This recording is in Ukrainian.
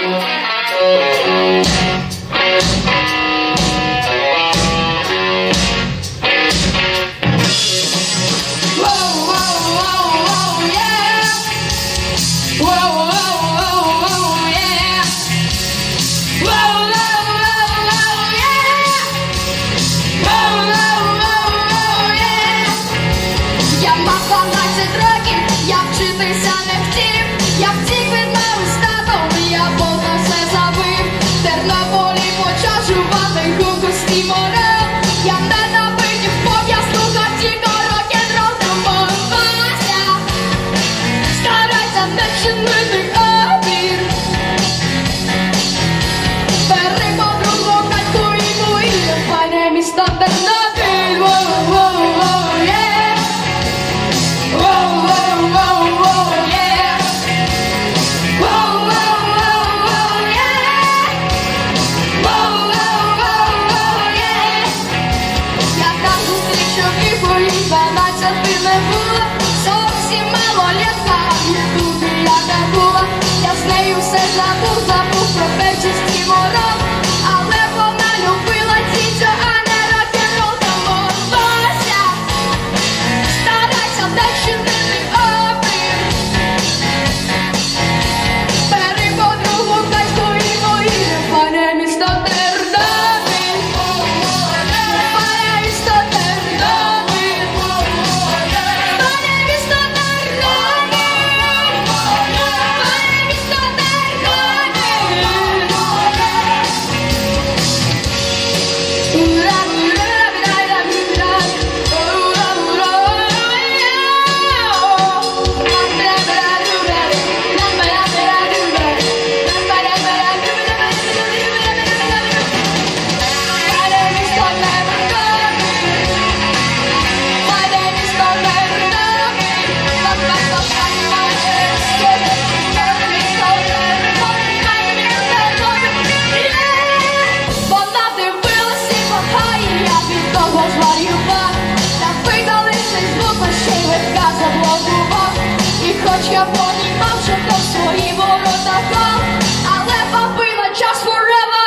Bye. ти не була зовсім малолітка. Батька понімав, що свої ворота пав, але побила час forever,